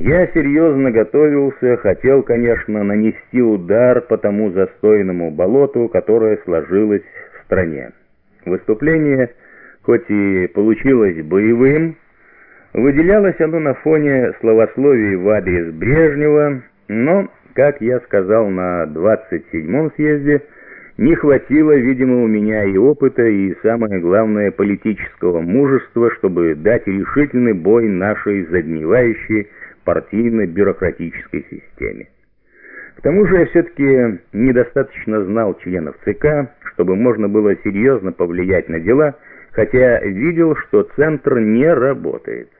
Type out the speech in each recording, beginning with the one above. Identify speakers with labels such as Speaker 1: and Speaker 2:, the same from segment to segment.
Speaker 1: Я серьезно готовился, хотел, конечно, нанести удар по тому застойному болоту, которое сложилось в стране. Выступление, хоть и получилось боевым, выделялось оно на фоне словословий в адрес Брежнева, но, как я сказал на 27-м съезде, не хватило, видимо, у меня и опыта, и, самое главное, политического мужества, чтобы дать решительный бой нашей загнивающей партийно-бюрократической системе. К тому же я все-таки недостаточно знал членов ЦК, чтобы можно было серьезно повлиять на дела, хотя видел, что Центр не работает.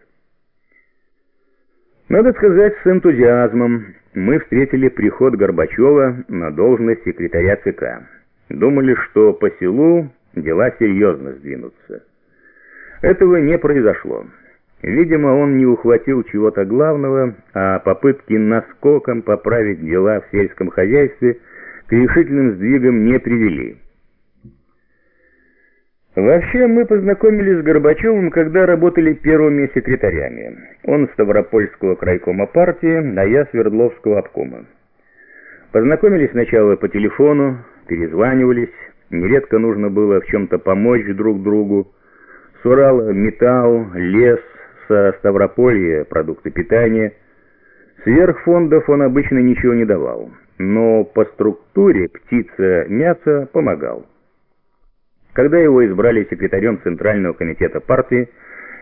Speaker 1: Надо сказать, с энтузиазмом мы встретили приход Горбачева на должность секретаря ЦК. Думали, что по селу дела серьезно сдвинутся. Этого не произошло. Видимо, он не ухватил чего-то главного, а попытки наскоком поправить дела в сельском хозяйстве к решительным сдвигам не привели. Вообще, мы познакомились с Горбачевым, когда работали первыми секретарями. Он Ставропольского крайкома партии, а я Свердловского обкома. Познакомились сначала по телефону, перезванивались, нередко нужно было в чем-то помочь друг другу. С Урала металл, лес, со Ставрополья продукты питания. Сверх фондов он обычно ничего не давал, но по структуре птица мясо помогал. Когда его избрали секретарем Центрального комитета партии,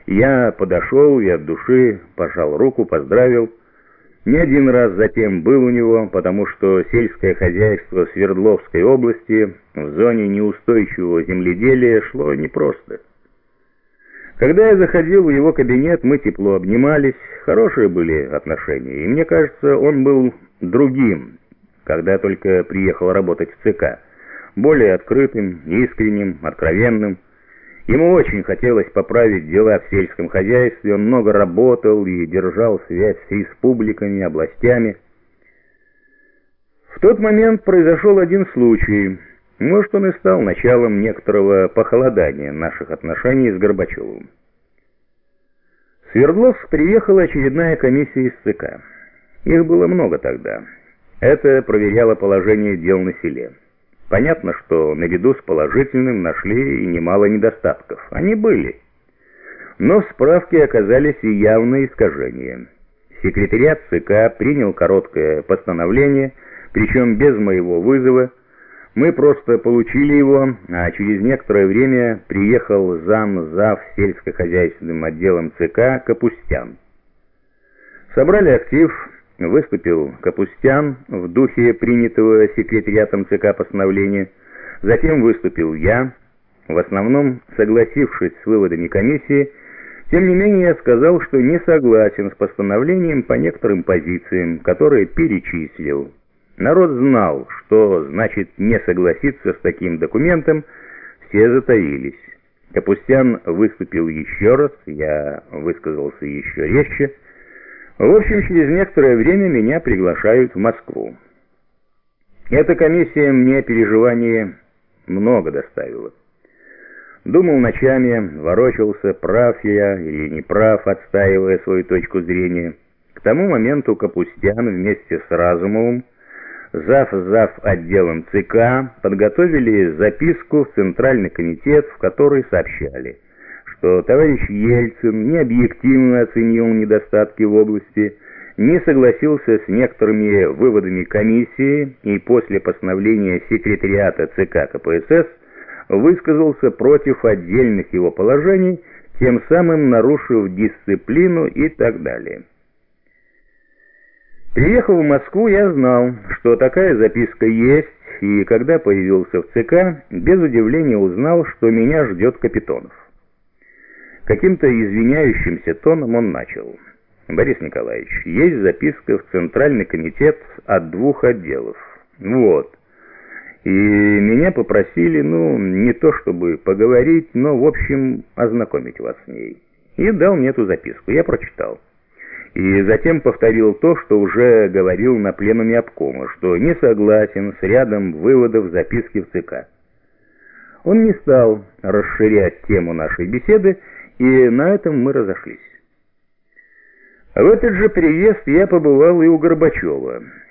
Speaker 1: я подошел и от души пожал руку, поздравил. Не один раз затем был у него, потому что сельское хозяйство Свердловской области в зоне неустойчивого земледелия шло непросто. Когда я заходил в его кабинет, мы тепло обнимались, хорошие были отношения, и мне кажется, он был другим, когда только приехал работать в ЦК, более открытым, искренним, откровенным. Ему очень хотелось поправить дела в сельском хозяйстве, он много работал и держал связь с республиками, областями. В тот момент произошел один случай. Может, он и стал началом некоторого похолодания наших отношений с Горбачевым. В Свердловск приехала очередная комиссия из ЦК. Их было много тогда. Это проверяло положение дел на селе. Понятно, что наряду с положительным нашли и немало недостатков. Они были. Но в справке оказались и явные искажения. Секретариат ЦК принял короткое постановление, причем без моего вызова. Мы просто получили его, а через некоторое время приехал зам зав сельскохозяйственным отделом ЦК Капустян. Собрали актив, выступил Капустян в духе принятого секретариатом ЦК постановления, затем выступил я, в основном согласившись с выводами комиссии, тем не менее я сказал, что не согласен с постановлением по некоторым позициям, которые перечислил. Народ знал, что значит не согласиться с таким документом, все затаились. Капустян выступил еще раз, я высказался еще резче, в общем, через некоторое время меня приглашают в Москву. Эта комиссия мне переживаний много доставила. Думал ночами, ворочался, прав я или не прав, отстаивая свою точку зрения. К тому моменту Капустян вместе с Разумовым, зав-зав отделом ЦК, подготовили записку в Центральный комитет, в которой сообщали – что товарищ Ельцин необъективно оценил недостатки в области, не согласился с некоторыми выводами комиссии и после постановления секретариата ЦК КПСС высказался против отдельных его положений, тем самым нарушив дисциплину и так далее. Приехав в Москву, я знал, что такая записка есть, и когда появился в ЦК, без удивления узнал, что меня ждет Капитонов. Каким-то извиняющимся тоном он начал. «Борис Николаевич, есть записка в Центральный комитет от двух отделов. Вот. И меня попросили, ну, не то чтобы поговорить, но, в общем, ознакомить вас с ней. И дал мне эту записку. Я прочитал. И затем повторил то, что уже говорил на пленуме обкома, что не согласен с рядом выводов записки в ЦК. Он не стал расширять тему нашей беседы, и на этом мы разошлись. В этот же приезд я побывал и у Горбачева.